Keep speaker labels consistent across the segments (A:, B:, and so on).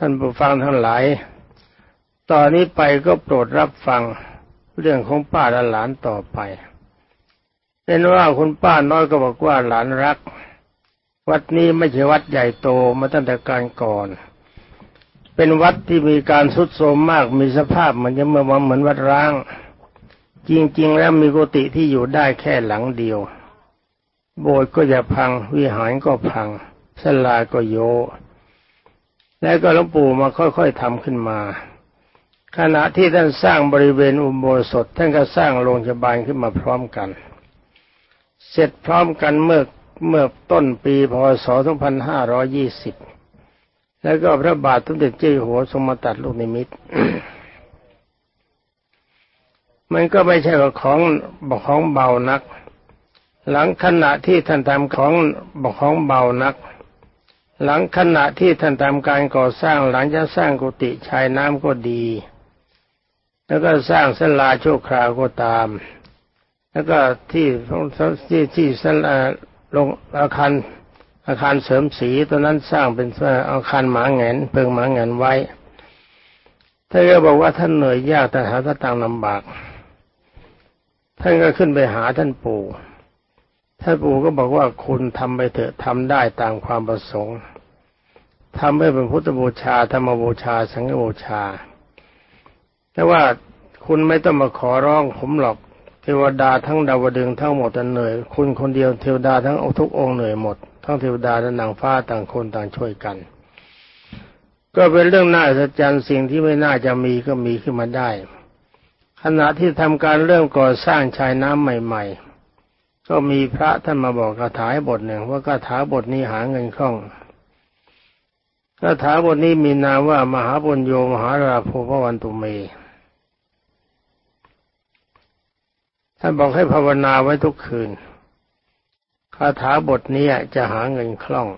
A: ท่านผู้ฟังทั้งหลาย ตอนนี้ไปก็โปรดรับฟังเรื่องของป้าและหลานต่อไปเป็นว่าคุณป้าน้อยก็บอกว่าหลานรัก วัดนี้ไม่ใช่วัดใหญ่โตมาตั้งแต่การก่อน เป็นวัดที่มีการสุดโทรมมากมีสภาพเหมือนจะเมื่อวันเหมือนวัดร้าง จริง ๆ แล้วมีกุฏิที่อยู่ได้แค่หลังเดียว โบสถ์ก็จะพังวิหารก็พังสลาก็โย แล้วก็หลวงปู่มาค่อยๆทำขึ้นมา ขณะที่ท่านสร้างบริเวณอุโบสถท่านก็สร้างโรงพยาบาลขึ้นมาพร้อมกัน เสร็จพร้อมกันเมื่อเมื่อต้นปีพศ 2520 แล้วก็พระบาทสมเด็จเจ้าอยู่หัวทรงมาตัดลูกนิมิต มันก็ไม่ใช่ว่าของของเบานัก หลังขณะที่ท่านทำของของเบานัก หลังขณะที่ท่านทำการก่อสร้างหลังจะสร้างกุฏิชายน้ำก็ดี แล้วก็สร้างสลาชั่วคราวก็ตาม แล้วก็ที่ที่ที่สลาลงอาคารอาคารเสริมสีตอนนั้นสร้างเป็นอาคารหมาแงนเพิงหมาแงนไว้ท่านก็บอกว่าท่านเหนื่อยยากแต่หาตังลำบาก ท่านก็ขึ้นไปหาท่านปู่ ท่านปู่ก็บอกว่าคุณทำไปเถอะทำได้ตามความประสงค์ทำให้เป็นพุทธบูชาธรรมบูชา สังฆบูชา แต่ว่าคุณไม่ต้องมาขอร้องผมหรอกเทวดาทั้งดาวดึงทั้งหมดเหนื่อย คุณคนเดียวเทวดาทั้งทุกองค์เหนื่อยหมด ทั้งเทวดาและนางฟ้าต่างคนต่างช่วยกัน ก็เป็นเรื่องน่าสัจจันสิ่งที่ไม่น่าจะมีก็มีขึ้นมาได้ ขณะที่ทำการเริ่มก่อสร้างชายน้ำใหม่ ๆ ก็มีพระท่านมาบอกคาถาบทหนึ่งว่าคาถาบทนี้หาเงินคล่องคาถาบทนี้มีนามว่ามหาบุญโยมหาราภูพวันตุเมท่านบอกให้ภาวนาไว้ทุกคืนคาถาบทนี้จะหาเงินคล่อง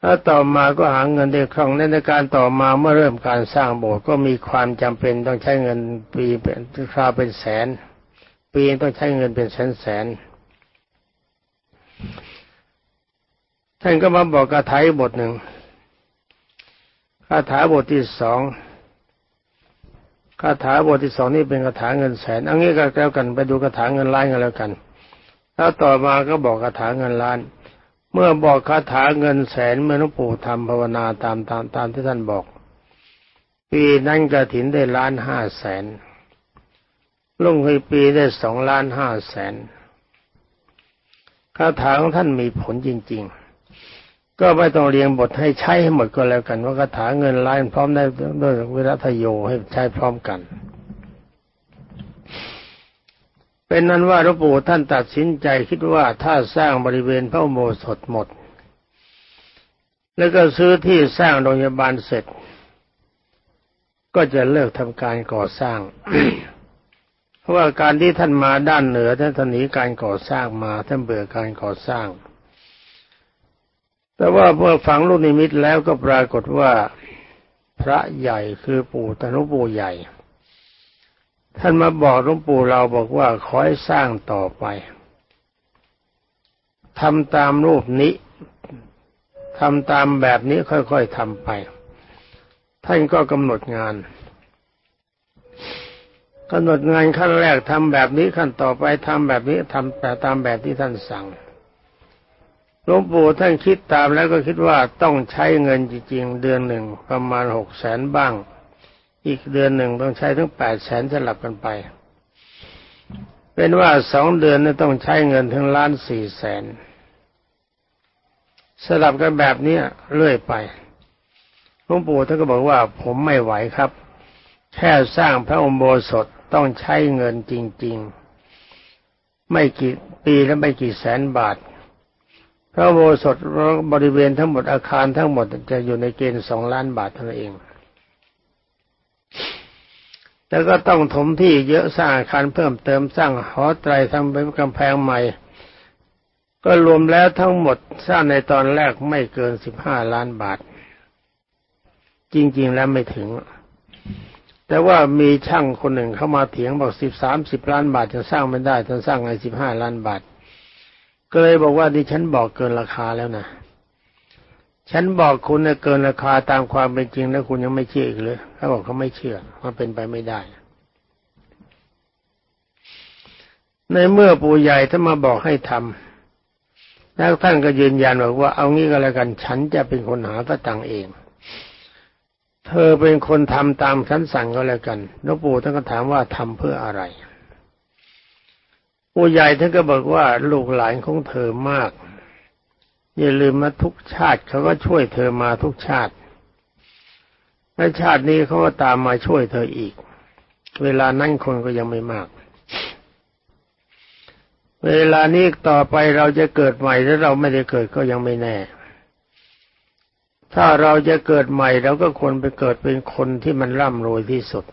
A: แล้วต่อมาก็หาเงินได้คล่องในการต่อมาเมื่อเริ่มการสร้างโบสถ์ก็มีความจำเป็นต้องใช้เงินปีเป็นคราวเป็นแสน ปีต้องใช้เงินเป็นแสนแสน ท่านก็มาบอกคาถาบทหนึ่งคาถาบทที่สองคาถาบทที่สองนี่เป็นคาถาเงินแสนอันนี้ก็แล้วกันไปดูคาถาเงินล้านกันแล้วกัน แล้วต่อมาก็บอกคาถาเงินล้าน เมื่อบอกคาถาเงินแสนเมื่อหลวงปู่ทำภาวนาตามตามตามที่ท่านบอก ปีนั้นกระถินได้ล้านห้าแสนลุงไปปีได้สองล้านห้าแสน คาถาของท่านมีผลจริง ๆ ก็ไม่ต้องเรียงบทให้ใช้ให้หมดก็แล้วกัน ว่าคาถาเงินล้านพร้อมได้ด้วยวิรัตโยให้ใช้พร้อมกัน เป็นนั้นว่าหลวงปู่ท่านตัดสินใจคิดว่าถ้าสร้างบริเวณพระโมสถหมด แล้วก็ซื้อที่สร้างโรงพยาบาลเสร็จ ก็จะเลิกทำการก่อสร้าง เพราะว่าการที่ท่านมาด้านเหนือท่านหนีการก่อสร้างมาท่านเบื่อการก่อสร้าง แต่ว่าเมื่อฝังลูกนิมิตแล้วก็ปรากฏว่าพระใหญ่คือปู่ตนุปู่ใหญ่ ท่านมาบอกหลวงปู่เราบอกว่าขอให้สร้างต่อไปทำตามรูปนี้ทำตามแบบนี้ค่อยๆทำไป ท่านก็กำหนดงาน กำหนดงานขั้นแรกทำแบบนี้ขั้นต่อไปทำแบบนี้ทำแต่ตามแบบที่ท่านสั่งหลวงปู่ท่านคิดตามแล้วก็คิดว่าต้องใช้เงินจริง ๆ เดือนหนึ่งประมาณหกแสนบ้าง อีกเดือนหนึ่งต้องใช้ถึงแปดแสนสลับกันไป เป็นว่าสองเดือนนี่ต้องใช้เงินถึงล้านสี่แสนสลับกันแบบนี้เรื่อยไปหลวงปู่ท่านก็บอกว่าผมไม่ไหวครับ แค่สร้างพระอุโบสถต้องใช้เงินจริง ๆ ไม่กี่ปีและไม่กี่แสนบาท พระโบสถบริเวณทั้งหมดอาคารทั้งหมดจะอยู่ในเกณฑ์สองล้านบาทเท่านั้นเอง แล้วก็ต้องถมที่เยอะสร้างอาคารเพิ่มเติมสร้างหอไตรทำเป็นกำแพงใหม่ ก็รวมแล้วทั้งหมดสร้างในตอนแรกไม่เกินสิบห้าล้านบาท จริง ๆ แล้วไม่ถึง แต่ว่ามีช่างคนหนึ่งเข้ามาเถียงบอกสิบสามสิบล้านบาทจะสร้างไม่ได้จะสร้างในสิบห้าล้านบาท ก็เลยบอกว่าดิฉันบอกเกินราคาแล้วนะฉันบอกคุณเนี่ยเกินราคาตามความเป็นจริงแล้วคุณยังไม่เชื่ออีกเลยเขาบอกเขาไม่เชื่อมันเป็นไปไม่ได้ ในเมื่อปู่ใหญ่ท่านมาบอกให้ทำแล้วท่านก็ยืนยันบอกว่าเอางี้ก็แล้วกัน ฉันจะเป็นคนหาพระตังเอง เธอเป็นคนทำตามฉันสั่งก็แล้วกันหลวงปู่ท่านก็ถามว่าทำเพื่ออะไรปู่ใหญ่ท่านก็บอกว่าลูกหลานของเธอมาก อย่าลืมมาทุกชาติเขาก็ช่วยเธอมาทุกชาติและชาตินี้เขาก็ตามมาช่วยเธออีก เวลานั้นคนก็ยังไม่มาก เวลานี้ต่อไปเราจะเกิดใหม่ถ้าเราไม่ได้เกิดก็ยังไม่แน่ ถ้าเราจะเกิดใหม่เราก็ควรไปเกิดเป็นคนที่มันร่ำรวยที่สุด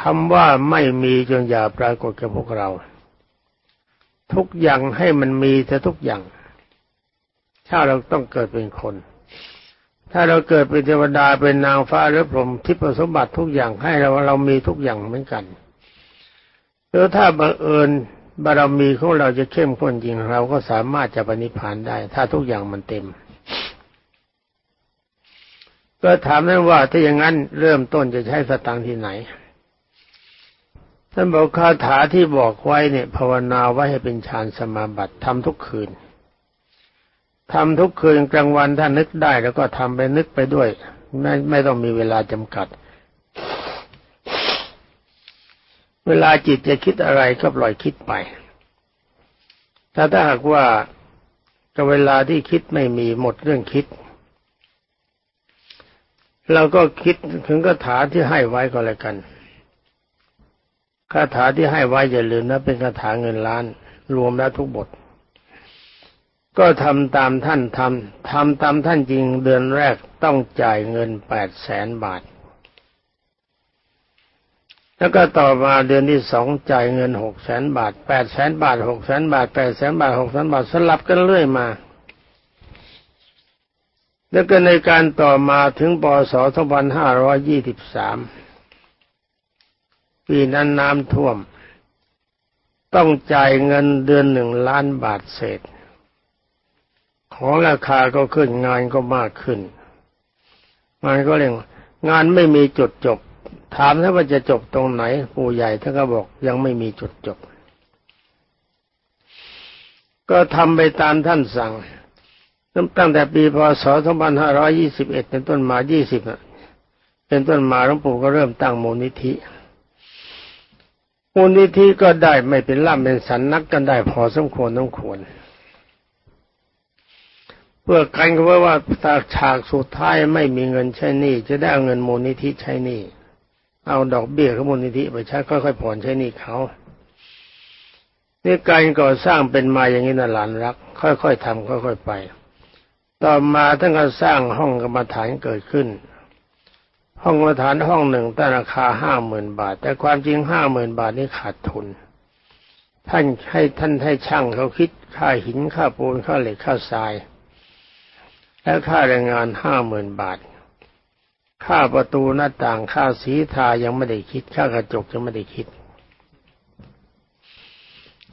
A: คำว่าไม่มีจงอย่าปรากฏกับพวกเรา ทุกอย่างให้มันมีแต่ทุกอย่าง ถ้าเราต้องเกิดเป็นคน ถ้าเราเกิดเป็นเทวดาเป็นนางฟ้าหรือพรหมทิพยสมบัติทุกอย่างให้เราเรามีทุกอย่างเหมือนกันหรือถ้าบังเอิญบารมีของเราจะเข้มข้นจริงเราก็สามารถจะปณิพานได้ ถ้าทุกอย่างมันเต็ม ก็ถามนั้นว่าถ้าอย่างนั้นเริ่มต้นจะใช้สตังที่ไหน ท่านบอกคาถาที่บอกไว้เนี่ยภาวนาไว้ให้เป็นฌานสมาบัติทำทุกคืนทำทุกคืนกลางวันถ้านึกได้แล้วก็ทำไปนึกไปด้วย ไม่ไม่ต้องมีเวลาจำกัด เวลาจิตจะคิดอะไรก็ปล่อยคิดไป ถ้าถ้าหากว่ากับเวลาที่คิดไม่มีหมดเรื่องคิด เราก็คิดถึงคาถาที่ให้ไว้ก็แล้วกันคาถาที่ให้ไว้อย่าลืมนะเป็นคาถาเงินล้าน รวมแล้วทุกบท ก็ทำตามท่านทำทำตามท่านจริงเดือนแรกต้องจ่ายเงินแปดแสนบาท แล้วก็ต่อมาเดือนที่สองจ่ายเงินหกแสนบาทแปดแสนบาทหกแสนบาทแปดแสนบาทหกแสนบาทสลับกันเรื่อยมา แล้วก็ในการต่อมาถึงปศ2523 ปีนั้นน้ำท่วม ต้องจ่ายเงินเดือนหนึ่งล้านบาทเศษ ของราคาก็ขึ้นงานก็มากขึ้น งานก็เรียกงานไม่มีจุดจบ ถามถ้าว่าจะจบตรงไหน ปู่ใหญ่ท่านก็บอกยังไม่มีจุดจบ ก็ทำไปตามท่านสั่ง ตั้งแต่ปีพศ 2521 เป็นต้นมา 20 เป็นต้นมาหลวงปู่ก็เริ่มตั้งมูลนิธิมูลนิธิก็ได้ไม่เป็นล่ำเป็นสันนักกันได้พอสมควรต้องควร เพื่อกันก็ว่าว่าตาฉากสุดท้ายไม่มีเงินใช้หนี้จะได้เอาเงินมูลนิธิใช้หนี้เอาดอกเบี้ยของมูลนิธิไปใช้ค่อยๆผ่อนใช้หนี้เขานี่การก่อสร้างเป็นมาอย่างนี้นะหลานรัก ค่อยๆทำค่อย ๆ ไป ต่อมาท่านก็สร้างห้องกรรมฐานเกิดขึ้น ห้องกรรมฐานห้องหนึ่งตั้งราคาห้าหมื่นบาท แต่ความจริงห้าหมื่นบาทนี่ขาดทุน ท่านให้ท่านให้ช่างเขาคิดค่าหินค่าปูนค่าเหล็กค่าทราย และค่าแรงงานห้าหมื่นบาท ค่าประตูหน้าต่างค่าสีทายังไม่ได้คิด ค่ากระจกยังไม่ได้คิด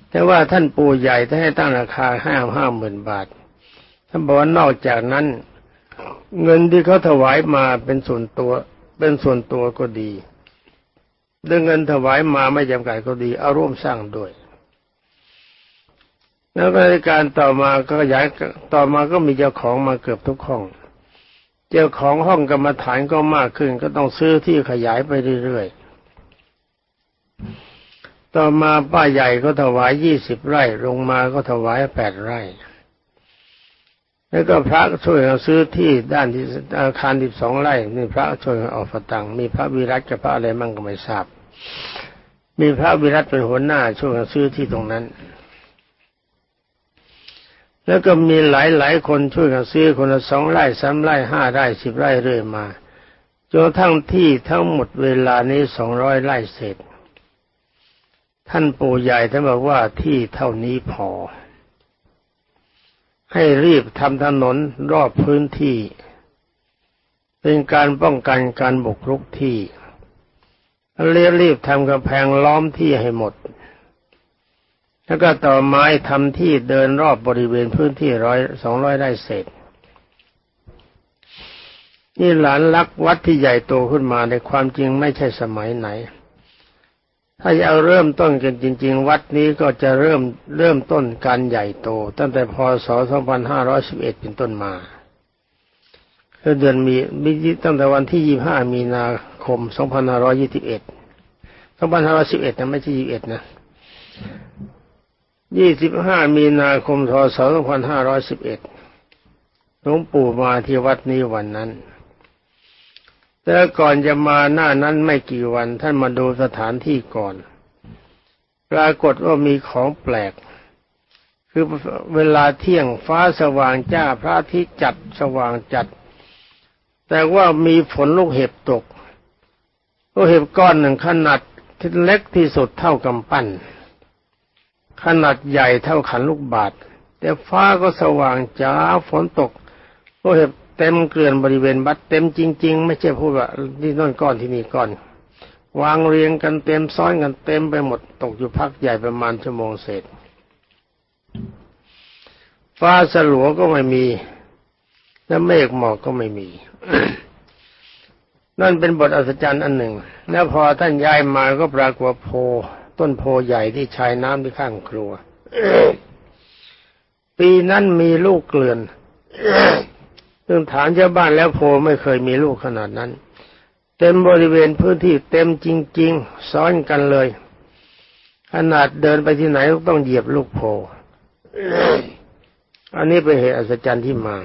A: แต่ว่าท่านปู่ใหญ่ท่านให้ตั้งราคาห้าห้าหมื่นบาท ท่านบอกว่านอกจากนั้น เงินที่เขาถวายมาเป็นส่วนตัว เป็นส่วนตัวก็ดีเรื่องเงินถวายมาไม่จำกัดก็ดี เอาร่วมสร้างด้วย แล้วก็ในการต่อมาก็ขยายต่อมาก็มีเจ้าของมาเกือบทุกห้อง เจ้าของห้องกรรมฐานก็มากขึ้น ก็ต้องซื้อที่ขยายไปเรื่อยๆ ต่อมาป้าใหญ่ก็ถวายยี่สิบไร่ ลงมาก็ถวายแปดไร่ แล้วก็พระช่วยเราซื้อที่ด้านที่อาคารสิบสองไร่นี่พระช่วยออกฝตังมีพระวิรัตกับพระอะไรมั่งก็ไม่ทราบ มีพระวิรัตเป็นหัวหน้าช่วยซื้อที่ตรงนั้น แล้วก็มีหลายหลายคนช่วยกันซื้อคนละสองไร่สามไร่ห้าไร่สิบไร่เรื่อยมาจนทั้งที่ทั้งหมดเวลานี้สองร้อยไร่เศษท่านปู่ใหญ่ท่านบอกว่าที่เท่านี้พอ ให้รีบทำถนนรอบพื้นที่ เป็นการป้องกันการบุกรุกที่เรียรีบทำกำแพงล้อมที่ให้หมด แล้วก็ต่อไม้ทำที่เดินรอบบริเวณพื้นที่ร้อยสองร้อยไร่เศษนี่หลานรักวัดที่ใหญ่โตขึ้นมาในความจริงไม่ใช่สมัยไหน ถ้าจะเอาเริ่มต้นกันจริง ๆ วัดนี้ก็จะเริ่มเริ่มต้นการใหญ่โต ตั้งแต่พศ 2511 เป็นต้นมาคือเดือนมีมีตั้งแต่วันที่ 25 มีนาคม 2521 2511นะไม่ใช่21นะ25 มีนาคมพศ2511หลวงปู่มาที่วัดนี้วันนั้น แต่ก่อนจะมาหน้านั้นไม่กี่วันท่านมาดูสถานที่ก่อน ปรากฏว่ามีของแปลก คือเวลาเที่ยงฟ้าสว่างจ้าพระอาทิตย์จัดสว่างจัด แต่ว่ามีฝนลูกเห็บตกลูกเห็บก้อนหนึ่งขนาดที่เล็กที่สุดเท่ากำปั้น ขนาดใหญ่เท่าขันลูกบาศแต่ฟ้าก็สว่างจ้าฝนตกลูกเห็บ เต็มเกลื่อนบริเวณบัดเต็มจริง ๆ ไม่ใช่พูดว่าที่นั่นก้อนที่นี่ก้อน วางเรียงกันเต็มซ้อนกันเต็มไปหมดตกอยู่พักใหญ่ประมาณชั่วโมงเศษฟ้าสลัวก็ไม่มี และเมฆหมอกก็ไม่มี นั่นเป็นบทอัศจรรย์อันหนึ่ง แล้วพอท่านย้ายมาก็ปรากฏโพ ต้นโพใหญ่ที่ชายน้ำที่ข้างครัว ปีนั้นมีลูกเกลื่อน ซึ่งฐานชาวบ้านแล้วโพไม่เคยมีลูกขนาดนั้น เต็มบริเวณพื้นที่เต็มจริง ๆ ซ้อนกันเลย ขนาดเดินไปที่ไหนก็ต้องเหยียบลูกโพอันนี้เป็นเหตุอัศจรรย์ที่มา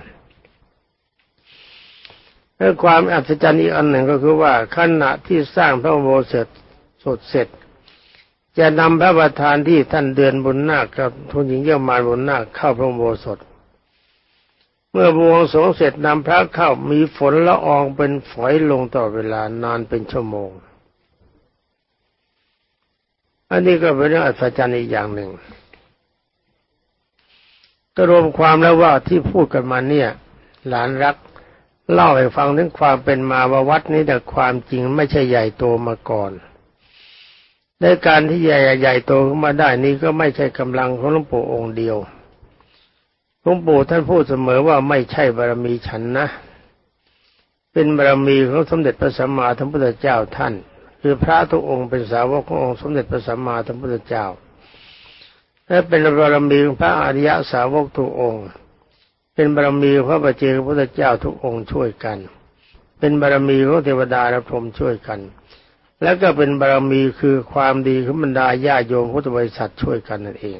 A: และความอัศจรรย์อีกอันหนึ่งก็คือว่าขณะที่สร้างพระโบสถสดเสร็จ จะนำพระประธานที่ท่านเดินบนหน้ากับทุนหญิงเยี่ยมมาบนหน้าเข้าพระโบสถ เมื่อบวงสงเสร็จนำพระเข้ามีฝนละอองเป็นฝอยลงต่อเวลานานเป็นชั่วโมง อันนี้ก็เป็นเรื่องอัศจรรย์อีกอย่างหนึ่งก็รวมความแล้วว่าที่พูดกันมาเนี่ย หลานรัก เล่าให้ฟังถึงความเป็นมาว่าวัดนี้แต่ความจริงไม่ใช่ใหญ่โตมาก่อนในการที่ใหญ่ใหญ่โตขึ้นมาได้นี้ก็ไม่ใช่กำลังของหลวงปู่องค์เดียว หลวงปู่ท่านพูดเสมอว่าไม่ใช่บารมีฉันนะ เป็นบารมีของสมเด็จพระสัมมาสัมพุทธเจ้าท่าน คือพระทุกองค์เป็นสาวกขององค์สมเด็จพระสัมมาสัมพุทธเจ้า และเป็นบารมีของพระอริยสาวกทุกองค์ เป็นบารมีพระบัจเจกพุทธเจ้าทุกองค์ช่วยกัน เป็นบารมีของเทวดาและพรหมช่วยกัน แล้วก็เป็นบารมีคือความดีของบรรดาญาโยมพุทธบริษัทช่วยกันนั่นเอง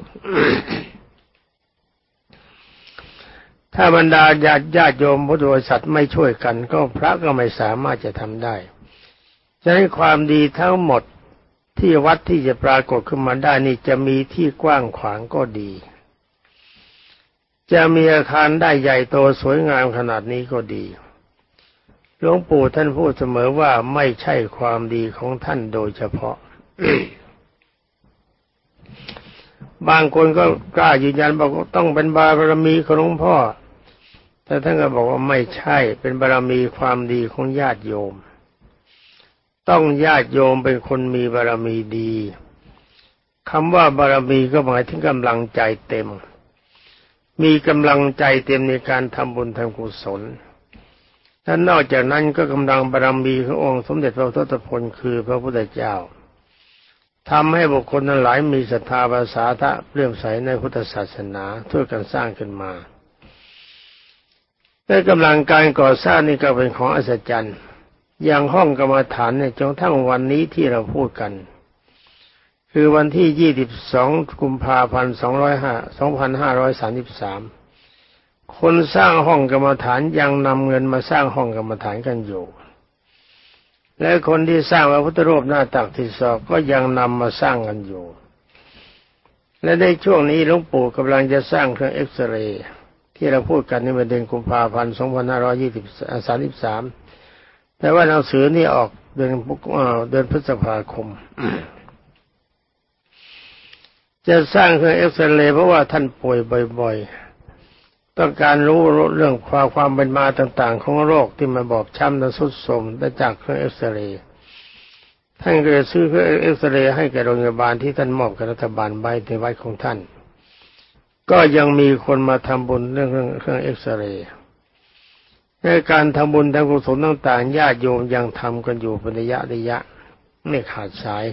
A: ถ้าบรรดาญาติญาติโยมพุทธบริษัทไม่ช่วยกัน ก็พระก็ไม่สามารถจะทำได้ฉะนั้นความดีทั้งหมดที่วัดที่จะปรากฏขึ้นมาได้นี่จะมีที่กว้างขวางก็ดี จะมีอาคารได้ใหญ่โตสวยงามขนาดนี้ก็ดีหลวงปู่ท่านพูดเสมอว่าไม่ใช่ความดีของท่านโดยเฉพาะ บางคนก็กล้ายืนยันบอกต้องเป็นบารมีของหลวงพ่อ แต่ท่านก็บอกว่าไม่ใช่เป็นบารมีความดีของญาติโยม ต้องญาติโยมเป็นคนมีบารมีดีคำว่าบารมีก็หมายถึงกำลังใจเต็ม มีกำลังใจเต็มในการทำบุญทำกุศลและนอกจากนั้นก็กำลังบารมีขององค์สมเด็จพระทศพลคือพระพุทธเจ้าทำให้บุคคลทั้งหลายมีศรัทธาภาษาทะเลื่อมใสในพุทธศาสนาช่วยกันสร้างขึ้นมา และกำลังการก่อสร้างนี่ก็เป็นของอัศจรรย์อย่างห้องกรรมฐานเนี่ยจนทั้งวันนี้ที่เราพูดกัน คือวันที่ 22 กุมภาพันธ์ 2533 คนสร้างห้องกรรมฐานยังนำเงินมาสร้างห้องกรรมฐานกันอยู่ และคนที่สร้างพระพุทธรูปหน้าตักที่สอบก็ยังนำมาสร้างกันอยู่ และในช่วงนี้หลวงปู่กำลังจะสร้างเครื่องเอ็กซเรย์ ที่เราพูดกันนี่เป็นเดือนกุมภาพันธ์2533 แต่ว่าหนังสือนี่ออกเดือนเดือนพฤษภาคม จะสร้างเครื่องเอ็กซเรย์เพราะว่าท่านป่วยบ่อย ๆ ต้องการรู้เรื่องความความเป็นมาต่างๆ ของโรคที่มาบอบช้ำและสุดโทรมได้จากเครื่องเอ็กซเรย์ท่านก็เลยซื้อเครื่องเอ็กซเรย์ให้แก่โรงพยาบาลที่ท่านมอบกับรัฐบาลใบในวัดของท่าน ก็ยังมีคนมาทำบุญเรื่องเครื่องเอ็กซเรย์ในการทำบุญทำกุศลต่างๆญาติโยมยังทำกันอยู่เป็นระยะระยะ ไม่ขาดสาย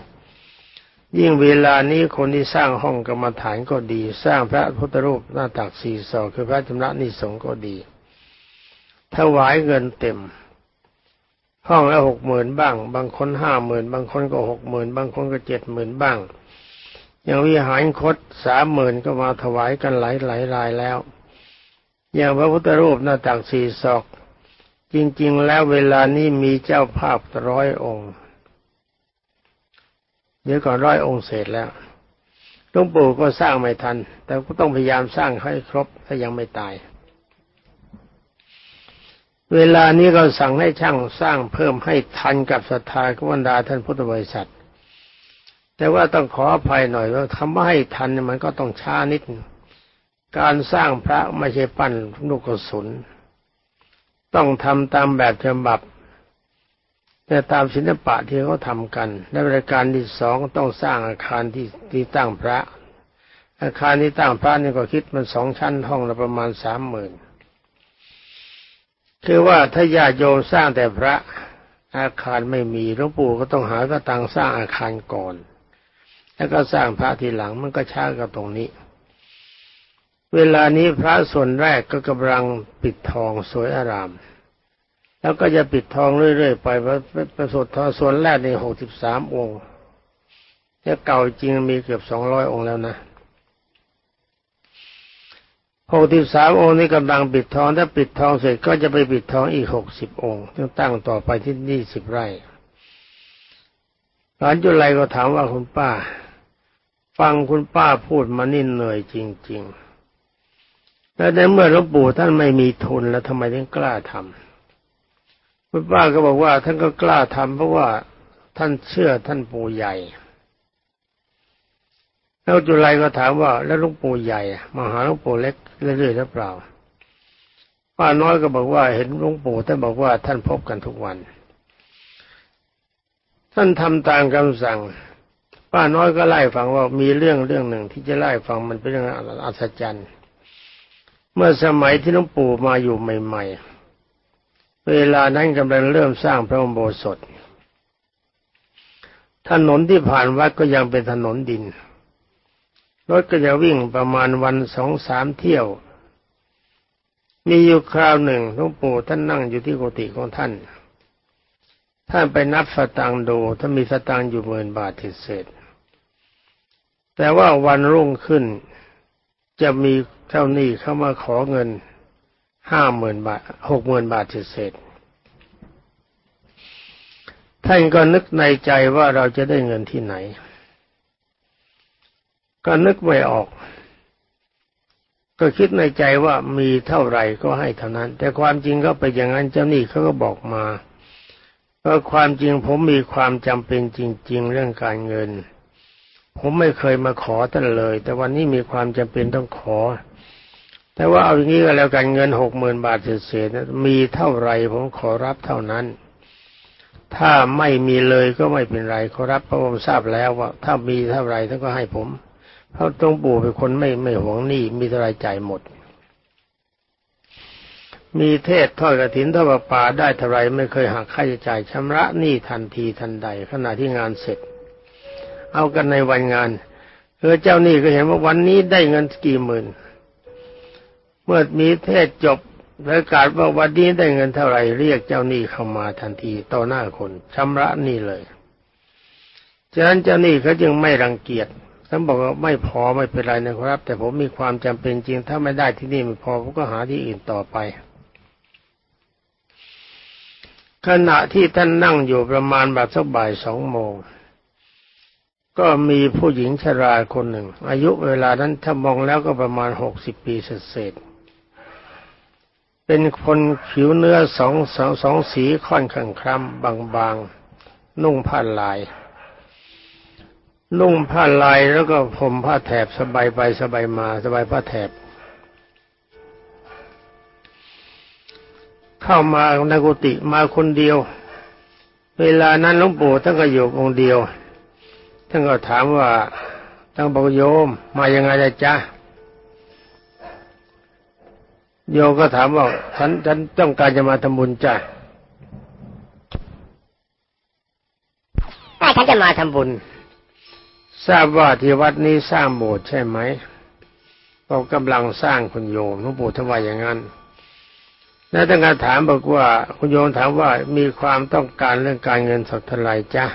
A: ยิ่งเวลานี้คนที่สร้างห้องกรรมฐานก็ดี สร้างพระพุทธรูปหน้าตักสี่ศอกคือพระจำระนิสงก็ดีถวายเงินเต็ม ห้องละหกหมื่นบ้าง บางคนห้าหมื่นบางคนก็หกหมื่นบางคนก็เจ็ดหมื่นบ้าง อย่างวิหารคดสามหมื่นก็มาถวายกันหลายหลายรายแล้ว อย่างพระพุทธรูปหน้าตักสี่ศอก จริง ๆ แล้วเวลานี้มีเจ้าภาพร้อยองค์เดี๋ยวก่อนร้อยองค์เสร็จแล้วหลวงปู่ก็สร้างไม่ทัน แต่ก็ต้องพยายามสร้างให้ครบถ้ายังไม่ตาย เวลานี้เราสั่งให้ช่างสร้างเพิ่มให้ทันกับศรัทธาขบรรดาท่านพุทธบริษัท แต่ว่าต้องขออภัยหน่อยว่าคำว่ให้ทันมันก็ต้องช้านิด การสร้างพระไม่ใช่ปั้นลูกกระสุน ต้องทำตามแบบฉบับแต่ตามศิลปะที่เขาทำกันและบริการที่สองต้องสร้างอาคารที่ที่ตั้งพระ อาคารที่ตั้งพระนี่ก็คิดมันสองชั้นห้องละประมาณสามหมื่นคือว่าถ้าญาติโยมสร้างแต่พระอาคารไม่มีหลวงปู่ก็ต้องหากระตังสร้างอาคารก่อน แล้วก็สร้างพระทีหลังมันก็ช้ากับตรงนี้ เวลานี้พระส่วนแรกก็กำลังปิดทองสวยอาราม แล้วก็จะปิดทองเรื่อยๆไปประสดทองส่วนแรกในหกสิบสามองค์จะเก่าจริงมีเกือบสองร้อยองค์แล้วนะหกสิบสามองค์นี้กำลังปิดทอง ถ้าปิดทองเสร็จก็จะไปปิดทองอีกหกสิบองค์จึงตั้งต่อไปที่นี่สิบไร่หลานจุไรก็ถามว่าคุณป้า ฟังคุณป้าพูดมานี่เหนื่อยจริง ๆ แล้วในเมื่อหลวงปู่ท่านไม่มีทุนแล้วทำไมถึงกล้าทำคุณป้าก็บอกว่า ท่านก็กล้าทำเพราะว่าท่านเชื่อท่านปู่ใหญ่ แล้วจุไรก็ถามว่า แล้วหลวงปู่ใหญ่มาหาหลวงปู่เล็กเรื่อยๆหรือเปล่าป้าน้อยก็บอกว่าเห็นหลวงปู่ท่านบอกว่าท่านพบกันทุกวัน ท่านทำตามคำสั่ง ป้าน้อยก็ไล่ฟังว่ามีเรื่องเรื่องหนึ่งที่จะไล่ฟังมันเป็นเรื่องอัศจรรย์ เมื่อสมัยที่หลวงปู่มาอยู่ใหม่ ๆ เวลานั้นกำลังเริ่มสร้างพระอุโบสถ ถนนที่ผ่านวัดก็ยังเป็นถนนดิน รถก็จะวิ่งประมาณวันสองสามเที่ยว มีอยู่คราวหนึ่งหลวงปู่ท่านนั่งอยู่ที่กุฏิของท่านท่านไปนับสตางค์ดู ถ้ามีสตางค์อยู่หมื่นบาทเศษ แต่ว่าวันรุ่งขึ้น จะมีเจ้าหนี้เข้ามาขอเงินห้าหมื่นบาทหกหมื่นบาทเศษท่านก็นึกในใจว่าเราจะได้เงินที่ไหน ก็นึกไม่ออก ก็คิดในใจว่ามีเท่าไหร่ก็ให้เท่านั้น แต่ความจริงก็ไปอย่างนั้นเจ้าหนี้เขาก็บอกมาว่าความจริงผมมีความจำเป็นจริง ๆ เรื่องการเงิน ผมไม่เคยมาขอท่านเลย แต่วันนี้มีความจำเป็นต้องขอ แต่ว่าเอาอย่างนี้ก็แล้วกันเงินหกหมื่นบาทเศษๆมีเท่าไรผมขอรับเท่านั้น ถ้าไม่มีเลยก็ไม่เป็นไรขอรับเพราะผมทราบแล้วว่า ถ้ามีเท่าไรท่านก็ให้ผมเพราะตรงปู่เป็นคนไม่ไม่หวงหนี้มีเท่าไรจ่ายหมด มีเทศทอดกระถินทอดป่าได้เท่าไรไม่เคยหักค่าใช้จ่ายชำระหนี้ทันทีทันใด ขณะที่งานเสร็จ เอากันในวันงานเออเจ้านี่ก็เห็นว่าวันนี้ได้เงินกี่หมื่น เมื่อมีเทศจบประกาศว่าวันนี้ได้เงินเท่าไหร่เรียกเจ้านี่เข้ามาทันทีต่อหน้าคนชำระนี่เลย ฉะนั้นเจ้านี่เขาจึงไม่รังเกียจท่านบอกว่าไม่พอไม่เป็นไรนะครับ แต่ผมมีความจำเป็นจริง ถ้าไม่ได้ที่นี่ไม่พอผมก็หาที่อื่นต่อไป ขณะที่ท่านนั่งอยู่ประมาณแบบสักบ่ายสองโมง ก็มีผู้หญิงชราคนหนึ่ง อายุเวลานั้นถ้ามองแล้วก็ประมาณหกสิบปีเศษเป็นคนผิวเนื้อสองสองสองสีค่อนข้างคล้ำบางๆ นุ่งผ้าลาย นุ่งผ้าลายแล้วก็ผมผ้าแถบสบายไปสบายมาสบายผ้าแถบ เข้ามาในกุฏิมาคนเดียว เวลานั้นหลวงปู่ท่านก็อยู่องค์เดียว ท่านก็ถามว่าตั้งบอกโยมมายังไงจ๊ะโยมก็ถามว่าฉันฉันต้องการจะมาทำบุญจ้ะถ้าฉันจะมาทำบุญ ทราบว่าที่วัดนี้สร้างโบสถ์ใช่ไหมเรากำลังสร้างคุณโยมหลวงปู่ทว่าอย่างนั้นแล้วท่านก็ถามบอกว่าคุณโยมถามว่ามีความต้องการเรื่องการเงินสักเท่าไหร่จ้ะ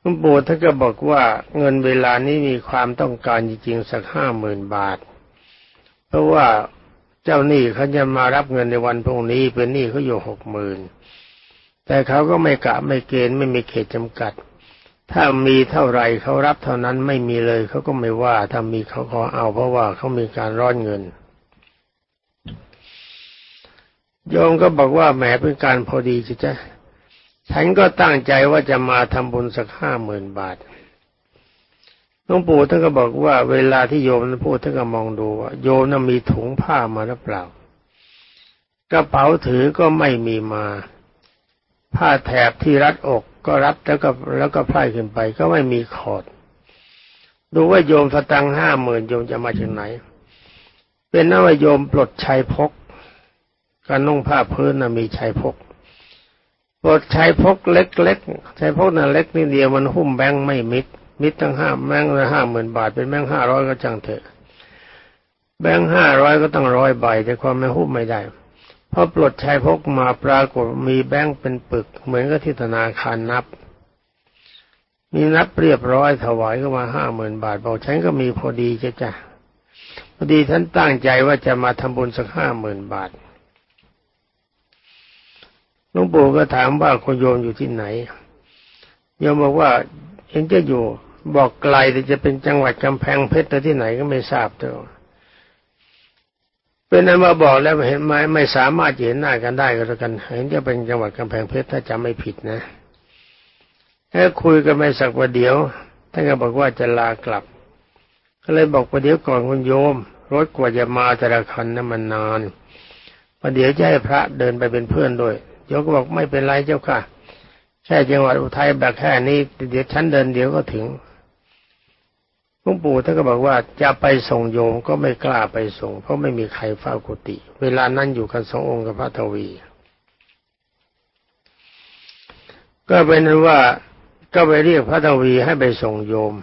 A: หลวงปู่ท่านก็บอกว่าเงินเวลานี้มีความต้องการจริงๆสักห้าหมื่นบาท เพราะว่าเจ้าหนี้เขาจะมารับเงินในวันพรุ่งนี้เป็นหนี้เขาอยู่หกหมื่นแต่เขาก็ไม่กะไม่เกณฑ์ไม่มีเขตจำกัด ถ้ามีเท่าไรเขารับเท่านั้นไม่มีเลยเขาก็ไม่ว่าถ้ามีเขาขอเอาเพราะว่าเขามีการร้อนเงินโยมก็บอกว่าแหมเป็นการพอดีจ้ะจ้ะ ฉันก็ตั้งใจว่าจะมาทำบุญสักห้าหมื่นบาทหลวงปู่ท่านก็บอกว่า เวลาที่โยมพูดท่านก็มองดูว่าโยมน่ะมีถุงผ้ามาหรือเปล่ากระเป๋าถือก็ไม่มีมา ผ้าแถบที่รัดอกก็รัดแล้วก็แล้วก็พลายขึ้นไปก็ไม่มีขอด ดูว่าโยมสตังห้าหมื่นโยมจะมาจากไหน เป็นนว่าโยมปลดชัยพกการนุ่งผ้าพื้นน่ะมีชัยพก ปลดใชัยพกเล็กๆ ใชัยพกน่ะเล็กนิดเดียวมันหุ้มแบงค์ไม่มิด มิดตั้งห้าแบงค์ละห้าหมื่นบาทเป็นแบงค์ห้าร้อยก็จังเถอะ แบงค์ห้าร้อยก็ต้องร้อยใบแต่ความไม่หุ้มไม่ได้พอปลดชายพกมาปรากฏมีแบงค์เป็นปึก เหมือนกับที่ธนาคารนับ มีนับเรียบร้อยถวายก็มาห้าหมื่นบาทบอกฉันก็มีพอดีจ้ะจ้ะพอดีท่านตั้งใจว่าจะมาทำบุญสักห้าหมื่นบาท หลวงปู่ก็ถามว่าคุณโยมอยู่ที่ไหนโยมบอกว่าเองจะอยู่บอกไกลแต่จะเป็นจังหวัดกำแพงเพชรแต่ที่ไหนก็ไม่ทราบเท่าเป็นนั้นมาบอกแล้วเห็นไหมไม่สามารถเห็นหน้ากันได้ก็แล้วกันเห็นจะเป็นจังหวัดกำแพงเพชรถ้าจำไม่ผิดนะแค่คุยกันไม่สักว่าเดียวท่านก็บอกว่าจะลากลับ ก็เลยบอกว่าเดี๋ยวก่อนคุณโยมรถกว่าจะมาแต่ละคันนั้นมันนานประเดี๋ยวจะให้พระเดินไปเป็นเพื่อนด้วย โยมก็บอกไม่เป็นไรเจ้าค่ะ แค่จังหวัดอุทัยแบบแค่นี้เดี๋ยวฉันเดินเดี๋ยวก็ถึงหลวงปู่ท่านก็บอกว่าจะไปส่งโยมก็ไม่กล้าไปส่ง เพราะไม่มีใครเฝ้ากุฏิเวลานั้นอยู่กันสององค์กับพระทวี ก็เป็นว่าก็ไปเรียกพระทวีให้ไปส่งโยม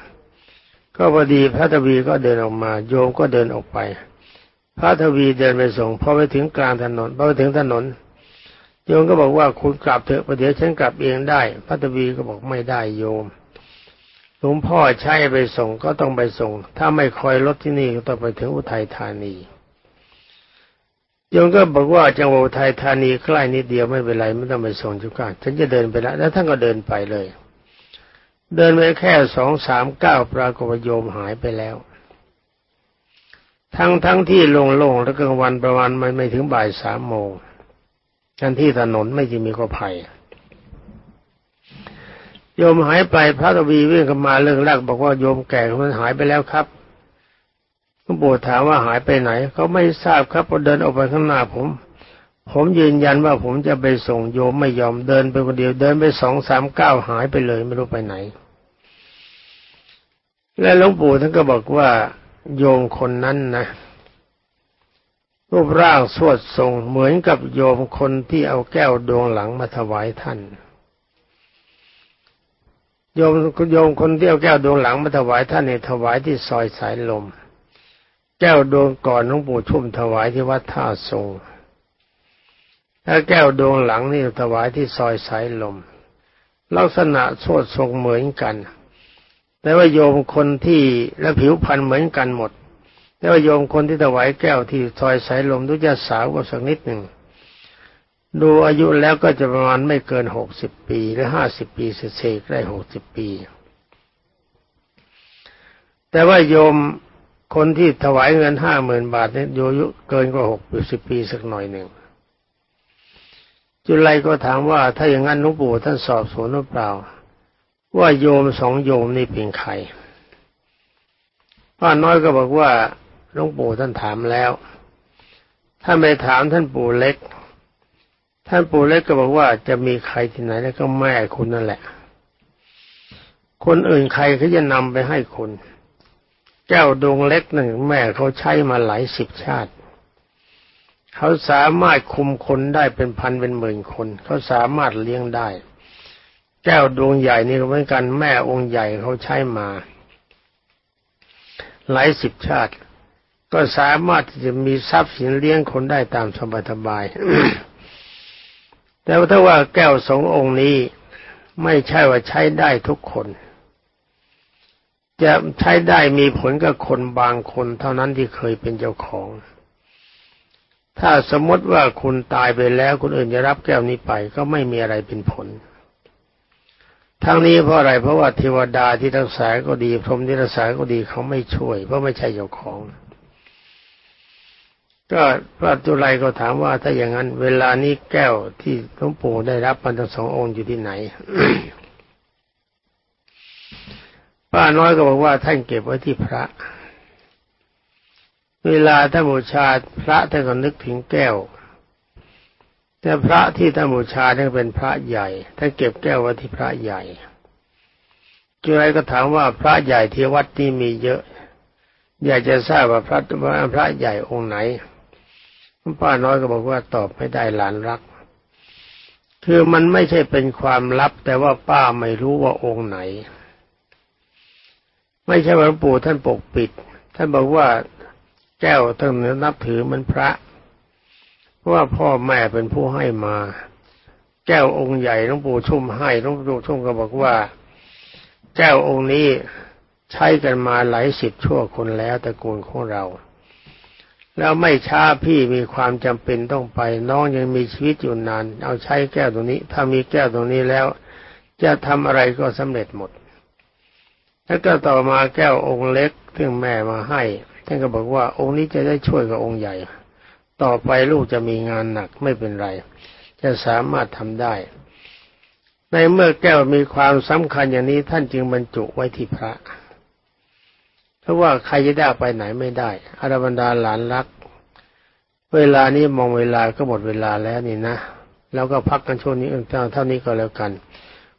A: ก็พอดีพระทวีก็เดินออกมา โยมก็เดินออกไป พระทวีเดินไปส่งพอไปถึงกลางถนนพอไปถึงถนน โยมก็บอกว่าคุณกลับเถอะประเดี๋ยวฉันกลับเองได้ พระทวีก็บอกไม่ได้โยมหลวงพ่อใช้ไปส่งก็ต้องไปส่ง ถ้าไม่คอยรถที่นี่ก็ต้องไปถึงอุทัยธานีโยมก็บอกว่าจังหวัดอุทัยธานีใกล้นิดเดียวไม่เป็นไรไม่ต้องไปส่งจุกาฉันจะเดินไปแล้วแล้วท่านก็เดินไปเลย เดินไปแค่สองสามเก้าปรากฏว่าโยมหายไปแล้ว ทั้งทั้งที่โล่งๆแล้วกลางวันประมาณไม่ถึงบ่ายสามโมง กันที่ถนนไม่จะมีก็ภัยโยมหายไปพระตวีวิ่งเข้ามาเรื่องแรกบอกว่าโยมแก่มันหายไปแล้วครับหลวงปู่ถามว่าหายไปไหนเขาไม่ทราบครับพอเดินออกไปข้างหน้าผม ผมยืนยันว่าผมจะไปส่งโยมไม่ยอมเดินไปคนเดียวเดินไปสองสามเก้าหายไปเลยไม่รู้ไปไหน และหลวงปู่ท่านก็บอกว่าโยมคนนั้นนะ รูปร่างสวดทรงเหมือนกับโยมคนที่เอาแก้วดวงหลังมาถวายท่าน โยมโยมคนที่เอาแก้วดวงหลังมาถวายท่านเนี่ยถวายที่ซอยสายลม แก้วดวงก่อนหลวงปู่ชุ่มถวายที่วัดท่าทรงถ้าแก้วดวงหลังนี่ถวายที่ซอยสายลม ลักษณะสวดทรงเหมือนกัน แต่ว่าโยมคนที่และผิวพรรณเหมือนกันหมด แต่วโยมคนที่ถวายแก้วที่ซอยสายลมดูจะสาวกว่าสักนิดหนึ่งดูอายุแล้วก็จะประมาณไม่เกินหกสิบปีหรือห้าสิบปีเศษได้หกสิบปี แต่ว่าโยมคนที่ถวายเงินห้าหมื่นบาทเนี่ยโยยุเกินกว่าหกสิบปีสักหน่อยหนึ่งจุลัยก็ถามว่าถ้าอย่างนั้นหลวงปู่ท่านสอบสวนหรือเปล่า ว่าโยมสองโยมนี่เป็นใครป้าน้อยก็บอกว่า หลวงปู่ท่านถามแล้วถ้าไม่ถามท่านปู่เล็ก ท่านปู่เล็กก็บอกว่าจะมีใครที่ไหนแล้วก็แม่คุณนั่นแหละ คนอื่นใครเขาจะนำไปให้คุณแก้วดวงเล็กหนึ่งแม่เขาใช้มาหลายสิบชาติ เขาสามารถคุมคนได้เป็นพันเป็นหมื่นคน เขาสามารถเลี้ยงได้แก้วดวงใหญ่นี่เหมือนกันแม่องค์ใหญ่เขาใช้มา หลายสิบชาติ ก็สามารถที่จะมีทรัพย์สินเลี้ยงคนได้ตามสบายสบายแต่ว่าถ้าว่าแก้วสององค์นี้ไม่ใช่ว่าใช้ได้ทุกคน จะใช้ได้มีผลกับคนบางคนเท่านั้นที่เคยเป็นเจ้าของ ถ้าสมมติว่าคุณตายไปแล้วคนอื่นจะรับแก้วนี้ไปก็ไม่มีอะไรเป็นผลทั้งนี้เพราะอะไรเพราะว่าเทวดาที่รักษาก็ดีพรหมที่รักษาก็ดีเขาไม่ช่วย เพราะไม่ใช่เจ้าของ ก็พระจุไรก็ถามว่าถ้าอย่างนั้น เวลานี้แก้วที่หลวงปู่ได้รับมันทั้งสององค์อยู่ที่ไหนป้าน้อยก็บอกว่าท่านเก็บไว้ที่พระ เวลาท่านบูชาพระท่านก็นึกถึงแก้ว แต่พระที่ท่านบูชาท่านเป็นพระใหญ่ท่านเก็บแก้วไว้ที่พระใหญ่จุไรก็ถามว่าพระใหญ่ที่วัดนี้มีเยอะ อยากจะทราบว่าพระว่าพระใหญ่องค์ไหน ป้าน้อยก็บอกว่าตอบไม่ได้หลานรัก คือมันไม่ใช่เป็นความลับ แต่ว่าป้าไม่รู้ว่าองค์ไหน ไม่ใช่ว่าหลวงปู่ท่านปกปิด ท่านบอกว่าแก้วท่านนับถือมันพระ เพราะว่าพ่อแม่เป็นผู้ให้มา แก้วองค์ใหญ่หลวงปู่ชุ่มให้หลวงปู่ชุ่มก็บอกว่า แก้วองค์นี้ใช้กันมาหลายสิบชั่วคนแล้วตระกูลของเรา แล้วไม่ช้าพี่มีความจำเป็นต้องไป น้องยังมีชีวิตอยู่นาน เอาใช้แก้วตรงนี้ ถ้ามีแก้วตรงนี้แล้ว จะทำอะไรก็สำเร็จหมด แล้วก็ต่อมาแก้วองค์เล็กซึ่งแม่มาให้ท่านก็บอกว่าองค์นี้จะได้ช่วยกับองค์ใหญ่ ต่อไปลูกจะมีงานหนักไม่เป็นไร จะสามารถทำได้ ในเมื่อแก้วมีความสำคัญอย่างนี้ท่านจึงบรรจุไว้ที่พระ เพราะว่าใครจะได้ไปไหนไม่ได้อารบรรดาหลานรัก เวลานี้มองเวลาก็หมดเวลาแล้วนี่นะ แล้วก็พักกันช่วงนี้เท่านี้ก็แล้วกัน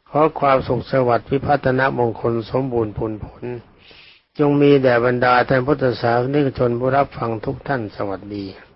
A: ขอความสุขสวัสดิ์พิพัฒนมงคลสมบูรณ์ผลผล จงมีแด่บรรดาท่านพุทธศาสนิกชนผู้รับฟังทุกท่านสวัสดี